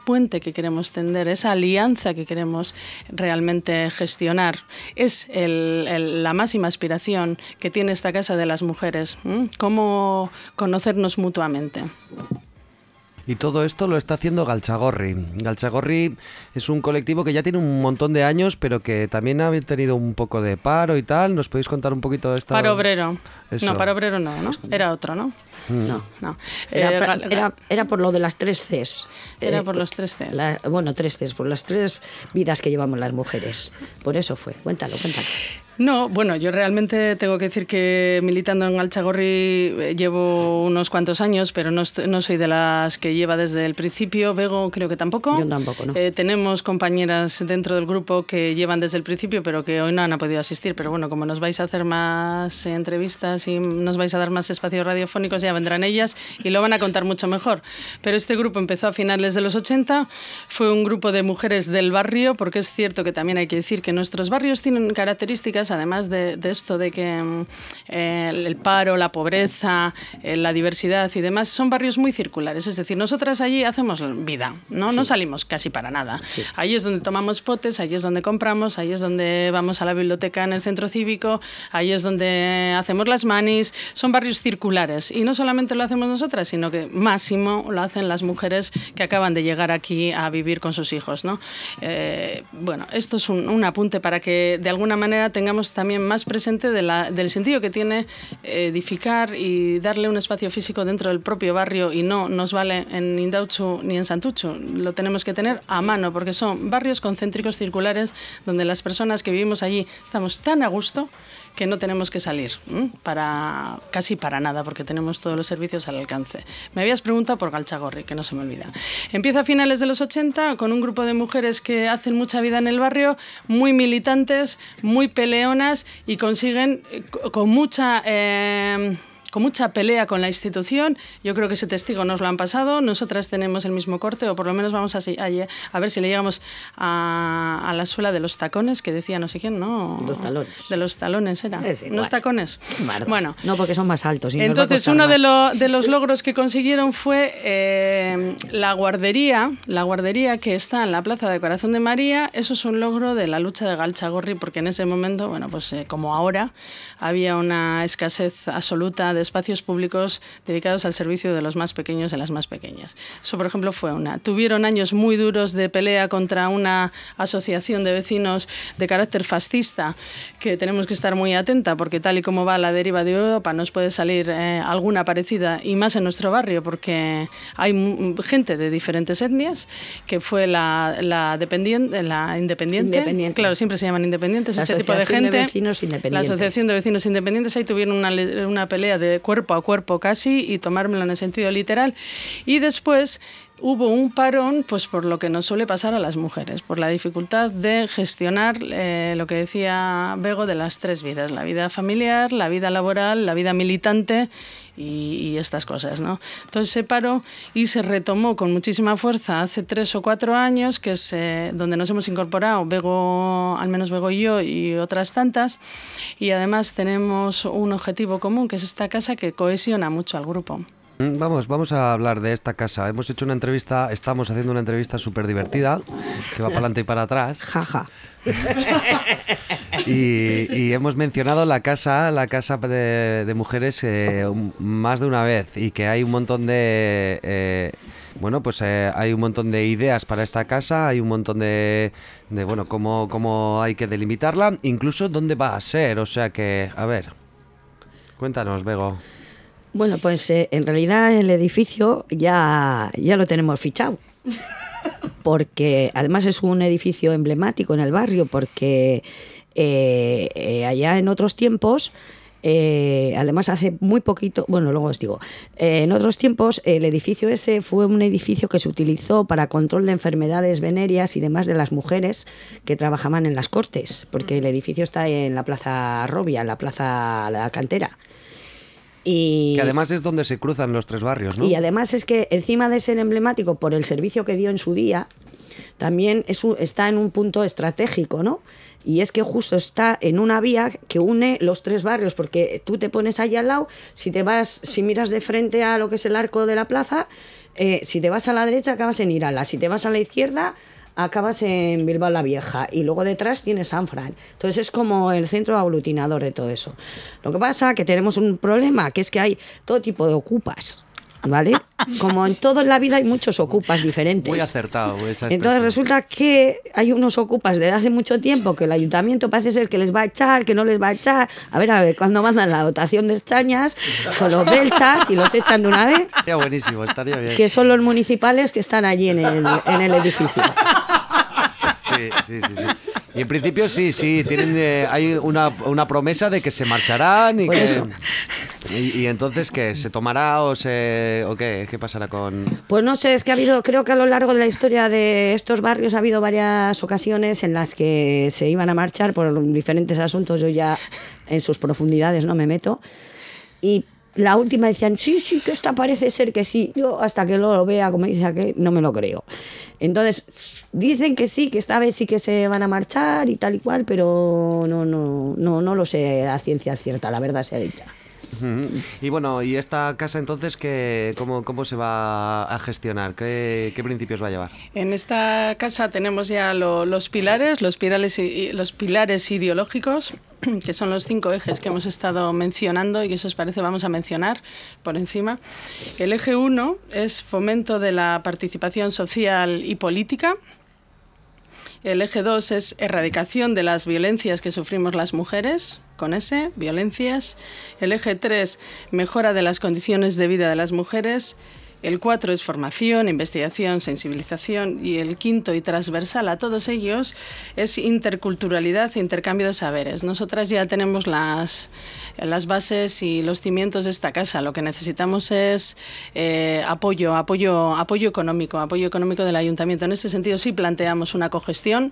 puente que queremos tender, esa alianza que queremos realmente gestionar, es la máxima aspiración que tiene esta Casa de las Mujeres, cómo conocernos mutuamente. Y todo esto lo está haciendo Galchagorri. Galchagorri es un colectivo que ya tiene un montón de años, pero que también ha tenido un poco de paro y tal. ¿Nos podéis contar un poquito de esta? Paro obrero. Eso. No, paro obrero no, ¿no? Era otro, ¿no? Mm. No. No. Era, Eh, era- era por lo de las tres Cs. Era Eh, por los tres Cs. la- bueno, tres Cs, por las tres vidas que llevamos las mujeres. Por eso fue. Cuéntalo, cuéntalo. No, bueno, yo realmente tengo que decir que militando en Alchagorri eh, llevo unos cuantos años, pero no, no soy de las que lleva desde el principio. Bego creo que tampoco. Yo tampoco, ¿no? Eh, tenemos compañeras dentro del grupo que llevan desde el principio, pero que hoy no han podido asistir. Pero bueno, como nos vais a hacer más entrevistas y nos vais a dar más espacios radiofónicos, ya vendrán ellas y lo van a contar mucho mejor. Pero este grupo empezó a finales de los 80, fue un grupo de mujeres del barrio, porque es cierto que también hay que decir que nuestros barrios tienen características, además de, de esto de que eh, el paro, la pobreza, eh, la diversidad y demás, son barrios muy circulares. Es decir, nosotras allí hacemos vida, ¿no? No salimos casi para nada. Ahí es donde tomamos potes, ahí es donde compramos, ahí es donde vamos a la biblioteca en el centro cívico, ahí es donde hacemos las manis. Son barrios circulares y no solamente lo hacemos nosotras, sino que máximo lo hacen las mujeres que acaban de llegar aquí a vivir con sus hijos, ¿no? Eh, bueno, esto es un, un apunte para que de alguna manera tengamos también más presente de la- del sentido que tiene edificar y darle un espacio físico dentro del propio barrio y no nos vale en Indauchu ni en Santuchu. Lo tenemos que tener a mano porque son barrios concéntricos circulares donde las personas que vivimos allí estamos tan a gusto que no tenemos que salir para casi para nada porque tenemos todos los servicios al alcance. Me habías preguntado por Galchagorri, que no se me olvida. Empieza a finales de los 80 con un grupo de mujeres que hacen mucha vida en el barrio, muy militantes, muy peleonas y consiguen eh, co- con mucha eh, con mucha pelea con la institución. Yo creo que ese testigo nos lo han pasado. Nosotras tenemos el mismo corte, o por lo menos vamos a, ver si le llegamos a, a la suela de los tacones, que decía no sé quién, ¿no? Los talones. De los talones era. ¿Los tacones? Bueno. No, porque son más altos. y Entonces, uno de, más. lo- de los logros que consiguieron fue eh, la guardería, la guardería que está en la Plaza de Corazón de María. Eso es un logro de la lucha de Galchagorri, porque en ese momento, bueno, pues eh, como ahora, había una escasez absoluta de espacios públicos dedicados al servicio de los más pequeños y las más pequeñas. Eso, por ejemplo, fue una. Tuvieron años muy duros de pelea contra una asociación de vecinos de carácter fascista, que tenemos que estar muy atenta, porque tal y como va la deriva de Europa, nos puede salir eh, alguna parecida, y más en nuestro barrio, porque hay gente de diferentes etnias, que fue la, la, dependiente, la independiente. Independiente. Claro, siempre se llaman independientes, La este tipo de Asociación de gente. Vecinos La Independientes. Asociación de Vecinos Independientes, ahí tuvieron una, una pelea de cuerpo a cuerpo casi, y tomármelo en el sentido literal. Y después hubo un parón, pues por lo que nos suele pasar a las mujeres, por la dificultad de gestionar eh, lo que decía Bego de las tres vidas, la vida familiar, la vida laboral, la vida militante y, y estas cosas, ¿no? Entonces se paró y se retomó con muchísima fuerza hace tres o cuatro años, que es eh, donde nos hemos incorporado, Bego, al menos Bego y yo y otras tantas, y además tenemos un objetivo común, que es esta casa que cohesiona mucho al grupo. Mm, Vamos, vamos a hablar de esta casa. Hemos hecho una entrevista, estamos haciendo una entrevista súper divertida, que va para adelante y para atrás. Jaja. Y, y hemos mencionado la casa, la casa de, de mujeres eh, más de una vez y que hay un montón de, eh, bueno, pues eh, hay un montón de ideas para esta casa, hay un montón de, de bueno, cómo, cómo hay que delimitarla, incluso dónde va a ser. O sea que, a ver, cuéntanos, Bego. Bueno, pues eh, en realidad el edificio ya, ya lo tenemos fichado. Porque además es un edificio emblemático en el barrio, porque eh, eh, allá en otros tiempos, eh, además hace muy poquito, bueno, luego os digo, eh, en otros tiempos el edificio ese fue un edificio que se utilizó para control de enfermedades venéreas y demás de las mujeres que trabajaban en las cortes, porque el edificio está en la Plaza Robia, en la Plaza La Cantera. Y, Que además es donde se cruzan los tres barrios, ¿no? y además es que encima de ser emblemático por el servicio que dio en su día, también es un- está en un punto estratégico, ¿no? Y es que justo está en una vía que une los tres barrios, porque tú te pones allá al lado, si te vas, si miras de frente a lo que es el arco de la plaza, eh, si te vas a la derecha acabas en Irala, si te vas a la izquierda acabas en Bilbao la Vieja y luego detrás tienes San Fran. Entonces es como el centro aglutinador de todo eso. Lo que pasa que tenemos un problema, que es que hay todo tipo de ocupas, ¿vale? Como en toda la vida hay muchos ocupas diferentes. Muy acertado. esa Entonces resulta que hay unos ocupas desde hace mucho tiempo que el ayuntamiento parece ser que les va a echar, que no les va a echar. A ver, a ver, cuando mandan la dotación de chañas, con los belchas y los echan de una vez, Estaría buenísimo, estaría bien. que son los municipales que están allí en el, en el edificio. Sí, sí, sí, sí. Y en principio sí, sí, tienen, eh, hay una, una promesa de que se marcharán y Por que... eso. Y, y entonces, ¿qué? ¿Se tomará o, se, o qué? ¿Qué pasará con...? Pues no sé, es que ha habido, creo que a lo largo de la historia de estos barrios ha habido varias ocasiones en las que se iban a marchar por diferentes asuntos, yo ya en sus profundidades no me meto. Y la última decían, sí, sí, que esta parece ser que sí. Yo hasta que lo vea, como dice aquel, no me lo creo. Entonces, dicen que sí, que esta vez sí que se van a marchar y tal y cual, pero no, no, no, no lo sé a ciencia cierta, la verdad sea dicha. Y bueno, ¿y esta casa entonces cómo, cómo se va a gestionar? ¿Qué, qué principios va a llevar? En esta casa tenemos ya lo- los pilares, los pilares, los pilares ideológicos, que son los cinco ejes que hemos estado mencionando y que si os parece vamos a mencionar por encima. El eje 1 es fomento de la participación social y política. El eje 2 es erradicación de las violencias que sufrimos las mujeres, con ese, violencias. El eje 3, mejora de las condiciones de vida de las mujeres. El 4 es formación, investigación, sensibilización. Y el quinto y transversal a todos ellos es interculturalidad e intercambio de saberes. Nosotras ya tenemos las, las bases y los cimientos de esta casa. Lo que necesitamos es eh, apoyo, apoyo, apoyo económico, apoyo económico del ayuntamiento. En este sentido sí planteamos una cogestión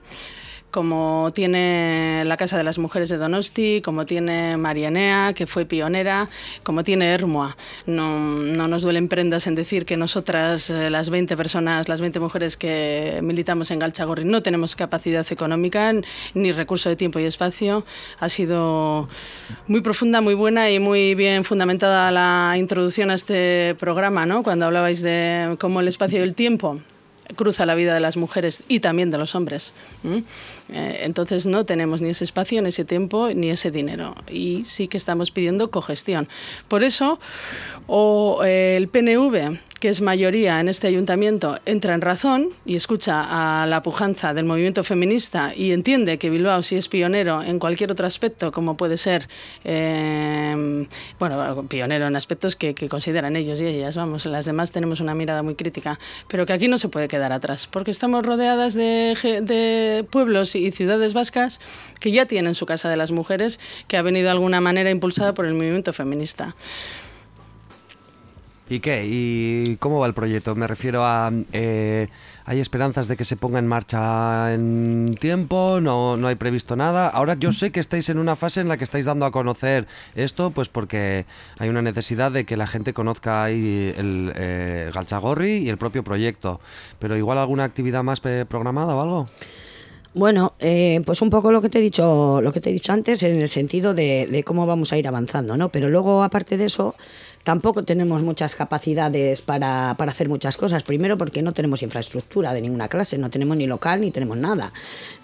como tiene la Casa de las Mujeres de Donosti, como tiene Marianea, que fue pionera, como tiene Hermoa. No, no nos duelen prendas en decir que nosotras, eh, las 20 personas, las 20 mujeres que militamos en Galchagorri, no tenemos capacidad económica ni recurso de tiempo y espacio. Ha sido muy profunda, muy buena y muy bien fundamentada la introducción a este programa, ¿no? cuando hablabais de cómo el espacio y el tiempo cruza la vida de las mujeres y también de los hombres. Eh, entonces no tenemos ni ese espacio, ni ese tiempo, ni ese dinero. Y sí que estamos pidiendo cogestión. Por eso, o eh, el PNV, que es mayoría en este ayuntamiento, entra en razón y escucha a la pujanza del movimiento feminista y entiende que Bilbao sí es pionero en cualquier otro aspecto, como puede ser, eh, bueno, pionero en aspectos que, consideran ellos y ellas, vamos, las demás tenemos una mirada muy crítica, pero que aquí no se puede quedar atrás, porque estamos rodeadas de, de pueblos y ciudades vascas que ya tienen su Casa de las Mujeres, que ha venido de alguna manera impulsada por el movimiento feminista. ¿Y qué? ¿Y cómo va el proyecto? Me refiero a... eh, ¿Hay esperanzas de que se ponga en marcha en tiempo? ¿No, ¿No hay previsto nada? Ahora yo sé que estáis en una fase en la que estáis dando a conocer esto, pues porque hay una necesidad de que la gente conozca ahí el eh, Galchagorri y el propio proyecto. Pero igual alguna actividad más programada o algo? Bueno, eh, pues un poco lo que te he dicho, lo que te he dicho antes, en el sentido de cómo vamos a ir avanzando, ¿no? Pero luego, aparte de eso, tampoco tenemos muchas capacidades para, para hacer muchas cosas. Primero, porque no tenemos infraestructura de ninguna clase, no tenemos ni local ni tenemos nada,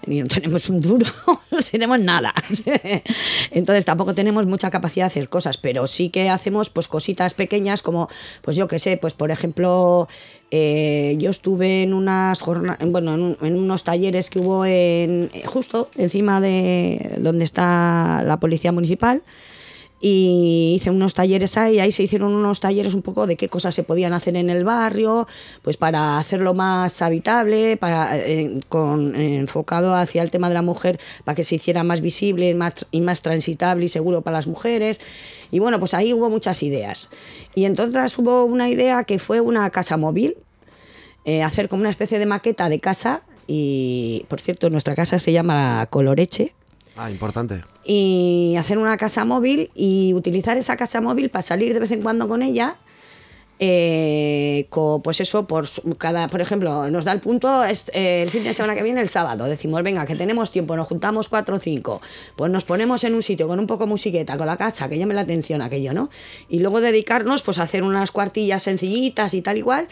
ni no tenemos un duro, no tenemos nada. Entonces tampoco tenemos mucha capacidad de hacer cosas, pero sí que hacemos pues cositas pequeñas como, pues yo qué sé, pues por ejemplo, eh, yo estuve en unas bueno, en, un- en unos talleres que hubo en justo encima de donde está la policía municipal y hice unos talleres ahí, ahí se hicieron unos talleres un poco de qué cosas se podían hacer en el barrio, pues para hacerlo más habitable, para eh, con enfocado hacia el tema de la mujer, para que se hiciera más visible más, y más transitable y seguro para las mujeres. Y bueno, pues ahí hubo muchas ideas. Y entonces hubo una idea que fue una casa móvil, eh, hacer como una especie de maqueta de casa y, por cierto, nuestra casa se llama Coloreche Ah, importante. y hacer una casa móvil y utilizar esa casa móvil para salir de vez en cuando con ella. Eh, co- pues eso, por cada, por ejemplo, nos da el punto es, eh, el fin de semana que viene, el sábado. Decimos, venga, que tenemos tiempo, nos juntamos cuatro o cinco. Pues nos ponemos en un sitio con un poco musiqueta, con la casa, que llame la atención aquello, ¿no? Y luego dedicarnos pues a hacer unas cuartillas sencillitas y tal igual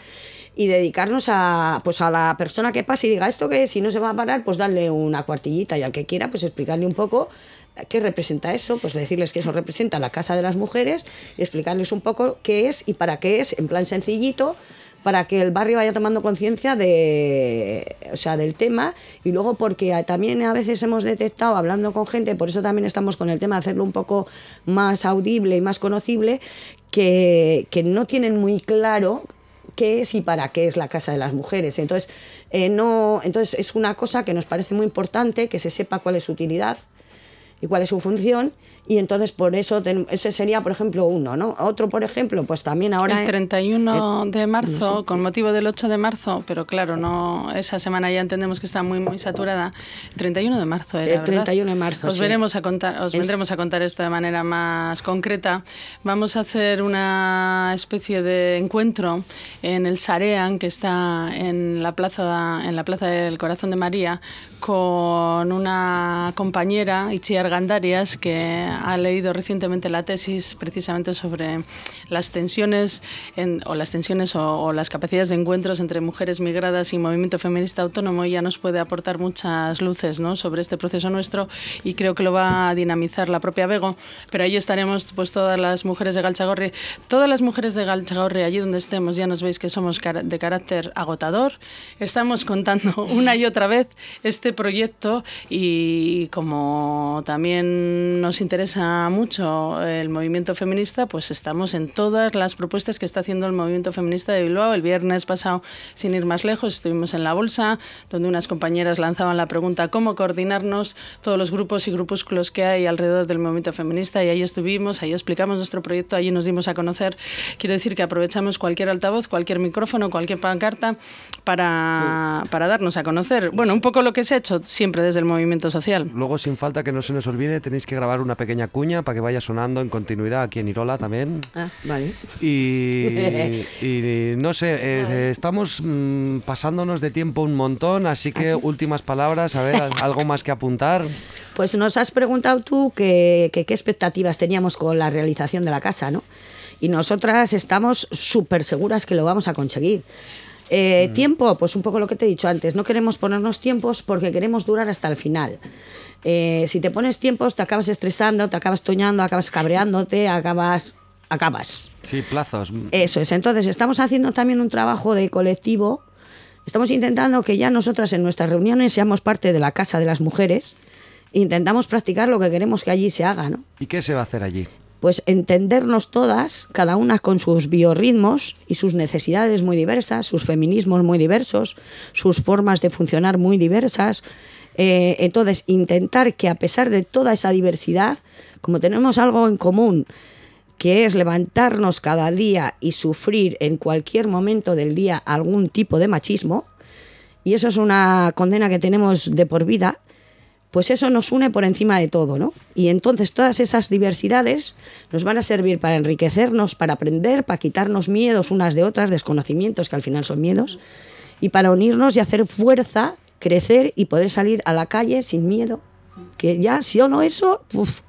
y dedicarnos a pues a la persona que pase y diga esto que si no se va a parar pues darle una cuartillita y al que quiera pues explicarle un poco qué representa eso pues decirles que eso representa la casa de las mujeres y explicarles un poco qué es y para qué es en plan sencillito para que el barrio vaya tomando conciencia de o sea del tema y luego porque también a veces hemos detectado hablando con gente por eso también estamos con el tema de hacerlo un poco más audible y más conocible que, que no tienen muy claro qué es y para qué es la Casa de las Mujeres. Entonces, eh, no, entonces es una cosa que nos parece muy importante, que se sepa cuál es su utilidad y cuál es su función. Y entonces por eso ten- ese sería, por ejemplo, uno, ¿no? Otro, por ejemplo, pues también ahora... el 31 eh, de marzo, no sé. con motivo del 8 de marzo, pero claro, no esa semana ya entendemos que está muy muy saturada. 31 de marzo era, El 31 ¿verdad? de marzo, Os sí. veremos a contar, os Es- vendremos a contar esto de manera más concreta. Vamos a hacer una especie de encuentro en el Sarean que está en la plaza en la plaza del Corazón de María con una compañera, Itziar Gandarias, que ha leído recientemente la tesis precisamente sobre las tensiones en- o las tensiones o, o las capacidades de encuentros entre mujeres migradas y movimiento feminista autónomo y ya nos puede aportar muchas luces ¿no? sobre este proceso nuestro y creo que lo va a dinamizar la propia Bego, pero ahí estaremos pues todas las mujeres de Galchagorri, todas las mujeres de Galchagorri allí donde estemos, ya nos veis que somos de carácter agotador, estamos contando una y otra vez este proyecto y como también nos interesa mucho el movimiento feminista, pues estamos en todas las propuestas que está haciendo el movimiento feminista de Bilbao. El viernes pasado, sin ir más lejos, estuvimos en la bolsa, donde unas compañeras lanzaban la pregunta cómo coordinarnos todos los grupos y grupúsculos que hay alrededor del movimiento feminista y ahí estuvimos, ahí explicamos nuestro proyecto, allí nos dimos a conocer. Quiero decir que aprovechamos cualquier altavoz, cualquier micrófono, cualquier pancarta para, para darnos a conocer. Bueno, un poco lo que se ha hecho siempre desde el movimiento social. Luego, sin falta que no se nos olvide, tenéis que grabar una pequeña cuña para que vaya sonando en continuidad aquí en Irola también. Ah, vale. Y, y no sé, eh, estamos mm, pasándonos de tiempo un montón, así que últimas palabras, a ver, al- algo más que apuntar. Pues nos has preguntado tú que, que qué expectativas teníamos con la realización de la casa, ¿no? Y nosotras estamos súper seguras que lo vamos a conseguir. Eh, Tiempo, pues un poco lo que te he dicho antes, no queremos ponernos tiempos porque queremos durar hasta el final. Eh, si te pones tiempos, te acabas estresando, te acabas toñando, acabas cabreándote, acabas... acabas. Sí, plazos. Eso es. Entonces, estamos haciendo también un trabajo de colectivo. Estamos intentando que ya nosotras en nuestras reuniones seamos parte de la Casa de las Mujeres. Intentamos practicar lo que queremos que allí se haga, ¿no? ¿Y qué se va a hacer allí? Pues entendernos todas, cada una con sus biorritmos y sus necesidades muy diversas, sus feminismos muy diversos, sus formas de funcionar muy diversas. Eh, entonces, intentar que a pesar de toda esa diversidad, como tenemos algo en común, que es levantarnos cada día y sufrir en cualquier momento del día algún tipo de machismo, y eso es una condena que tenemos de por vida, pues eso nos une por encima de todo, ¿no? Y entonces todas esas diversidades nos van a servir para enriquecernos, para aprender, para quitarnos miedos unas de otras, desconocimientos que al final son miedos, y para unirnos y hacer fuerza, crecer y poder salir a la calle sin miedo. Que ya, si o no eso, uf,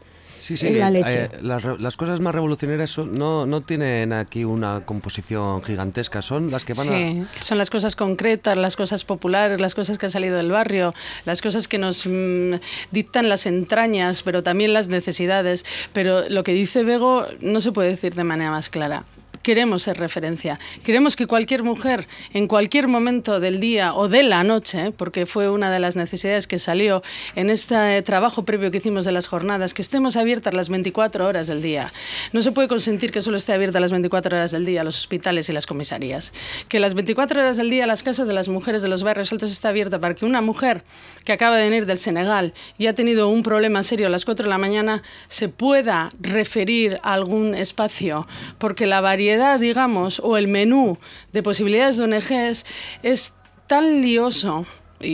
Sí, sí, es la leche. eh, las, re- las cosas más revolucionarias son- no, no tienen aquí una composición gigantesca, son las que van a... Sí, son las cosas concretas, las cosas populares, las cosas que han salido del barrio, las cosas que nos mm, dictan las entrañas, pero también las necesidades. Pero lo que dice Bego no se puede decir de manera más clara. Queremos ser referencia. Queremos que cualquier mujer, en cualquier momento del día o de la noche, porque fue una de las necesidades que salió en este trabajo previo que hicimos de las jornadas, que estemos abiertas las 24 horas del día. No se puede consentir que solo esté abierta las 24 horas del día los hospitales y las comisarías. Que las 24 horas del día las casas de las mujeres de los barrios altos está abierta para que una mujer que acaba de venir del Senegal y ha tenido un problema serio a las 4 de la mañana se pueda referir a algún espacio, porque la variedad, digamos, o el menú de posibilidades de ONGs es tan lioso y,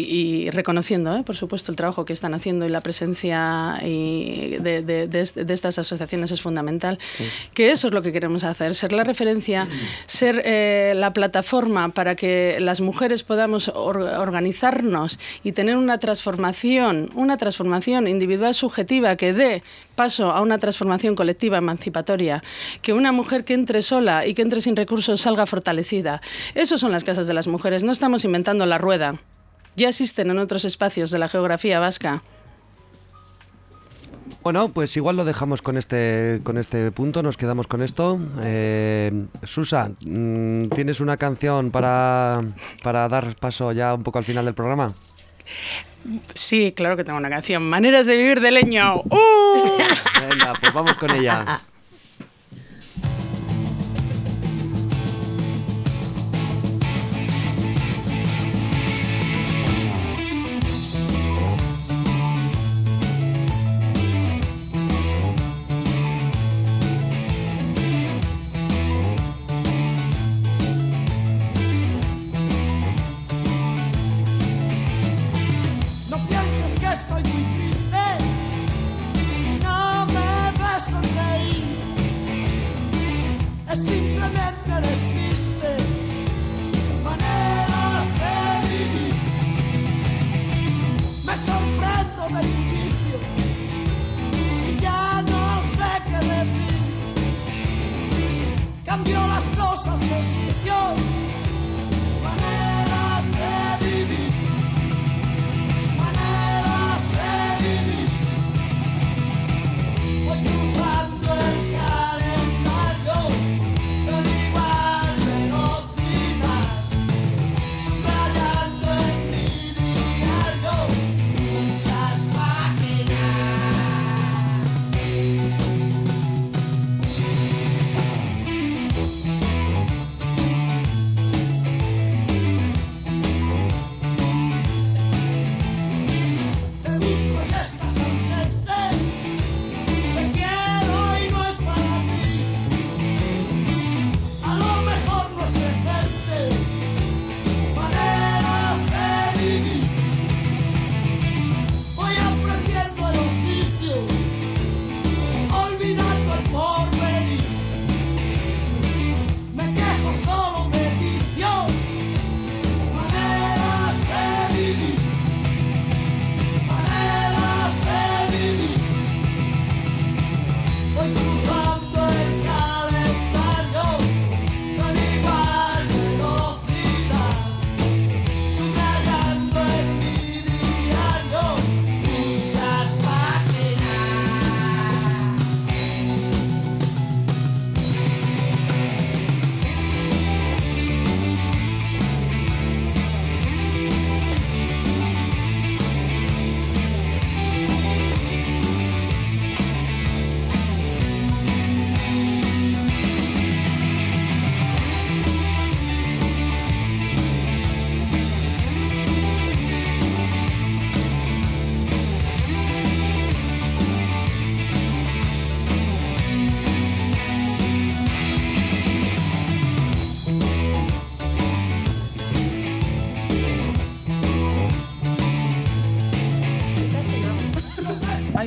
y reconociendo, ¿eh? por supuesto, el trabajo que están haciendo y la presencia y de, de- de est- de estas asociaciones es fundamental, que eso es lo que queremos hacer, ser la referencia, ser eh, la plataforma para que las mujeres podamos or- organizarnos y tener una transformación, una transformación individual subjetiva que dé paso a una transformación colectiva emancipatoria, que una mujer que entre sola y que entre sin recursos salga fortalecida. Eso son las casas de las mujeres, no estamos inventando la rueda. Ya existen en otros espacios de la geografía vasca. Bueno, pues igual lo dejamos con este, con este punto, nos quedamos con esto. Eh, Susa, mm, ¿tienes una canción para, para dar paso ya un poco al final del programa? Sí, claro que tengo una canción. Maneras de vivir de leño. ¡Uh! Venga, pues vamos con ella.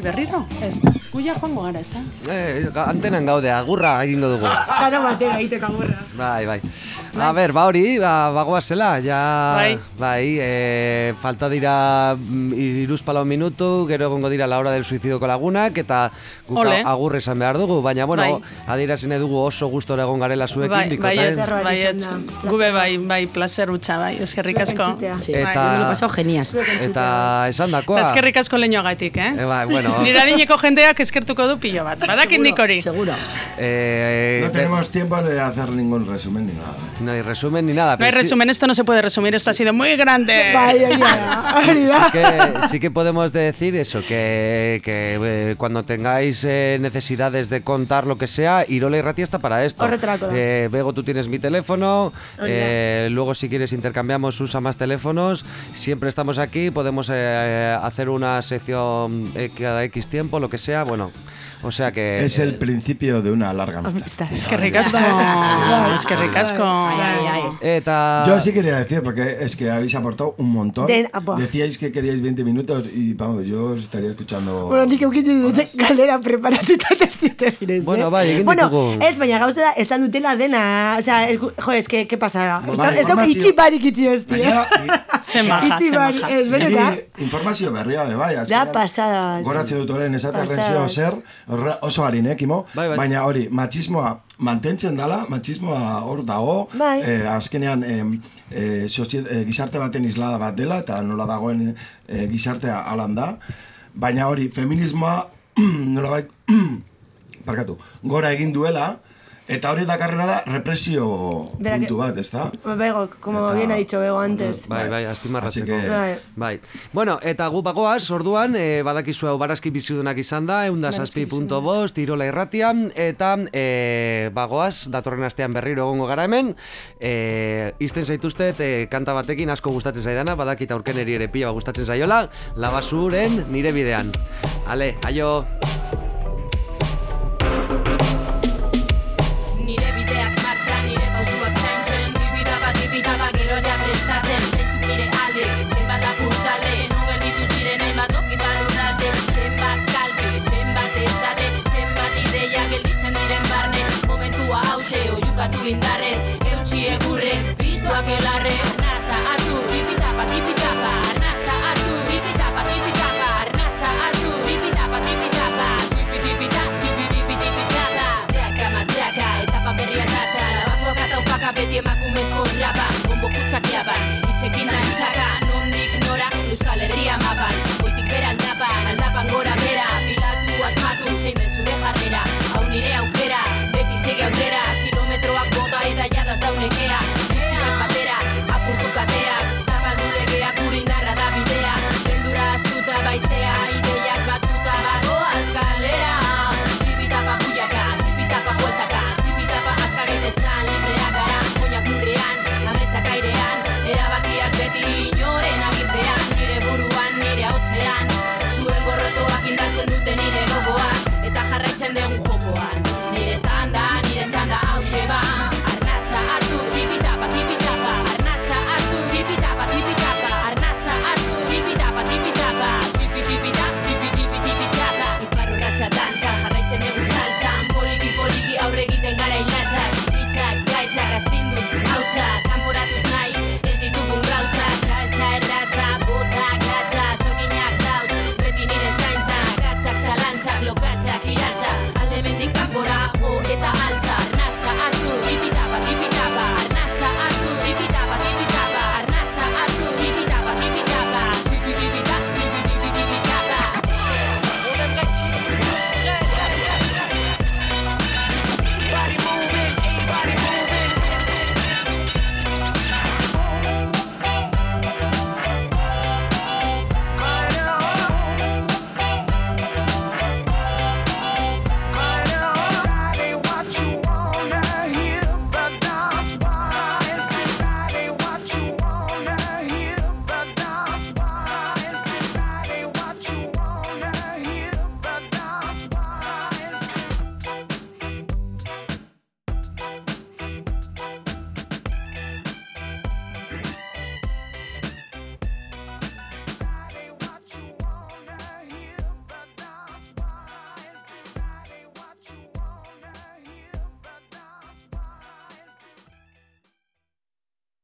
berriro? Ez. Guia joango gara, ez da? Eh, antenan gaude, agurra egingo dugu. Gana batera egiteko agurra. Bai, bai. A ber, ba hori, ba, bagoazela, ja... Bai. Bai, e, falta dira mm, iruz palau minutu, gero egongo dira la hora del suicidio lagunak, eta guk Ole. agur esan behar dugu, baina, bueno, Bai. adierazine dugu oso gustora egon garela zuekin, Bai, bikote. baietz, baietz. Gube bai, bai, placer utxa, bai, eskerrik asko. Sí. Eta- Me lo paso genial. Eta esan dakoa... Eta eskerrik asko leñoagatik, eh? E, bai, bueno... Nire adineko jendeak eskertuko du pilo bat. Badakit nik hori. Seguro. Eh, No tenemos tiempo de hacer ningún resumen ni nada. No hay resumen ni nada. No hay sí- resumen, esto no se puede resumir, esto ha sido muy grande. Hori da. Sí que, sí que podemos decir eso, que, que, eh, cuando tengáis eh, necesidades de contar lo que sea, Irola y Rati está para esto. Horretarako da. Eh, Bego, tú tienes mi teléfono, eh, luego si quieres intercambiamos, usa más teléfonos, siempre estamos aquí, podemos eh, hacer una sección cada X tiempo, lo que sea, bueno, o sea que... Es el principio de una larga amistad. Es que ricasco, es que ricasco. Eta... Yo sí quería decir, porque es que habéis aportado un montón. Ah. Decíais que queríais 20 minutos y vamos, yo os estaría escuchando. Bueno, nik eukitu dute galera preparatuta testito egin ez, Bueno, eh? bai, egin Bueno, ditugu. ez, baina gauza da, esan dutela dena, o sea, es, jo, es que, ¿qué pasa? Ez informazio- itxi barik itxi hosti, eh? Se maja, Itxi se barik, maja. ez, benetan? Informazio berria, be, bai, Da pasada. Goratxe dut orain esate Pasada errenzio bat. zer, oso harin, eh, Kimo? Bai, bai. Baina hori, matxismoa mantentzen dala, matxismoa hor dago, Bai. eh, azkenean em, eh, sozie- eh, gizarte baten islada bat dela, eta nola dagoen eh, gizartea alan da, baina hori, feminismoa nola bai, parkatu, gora egin duela, eta hori dakarrena da represio Berak- puntu bat, ez da? Bego, como bien ha dicho Bego antes. Bai, bai, azpimarratzeko. Así que- Bai. Bai. Bueno, eta gu bagoaz, orduan, e, badakizu hau barazki bizidunak izan da, eunda Barazki punto bost, tirola irratian, eta e, bagoaz, datorren astean berriro egongo gara hemen, e, izten zaituztet e, kanta batekin asko gustatzen zaidana, badakit aurkeneri ere pila gustatzen zaiola, labasuren nire bidean. Ale, aio!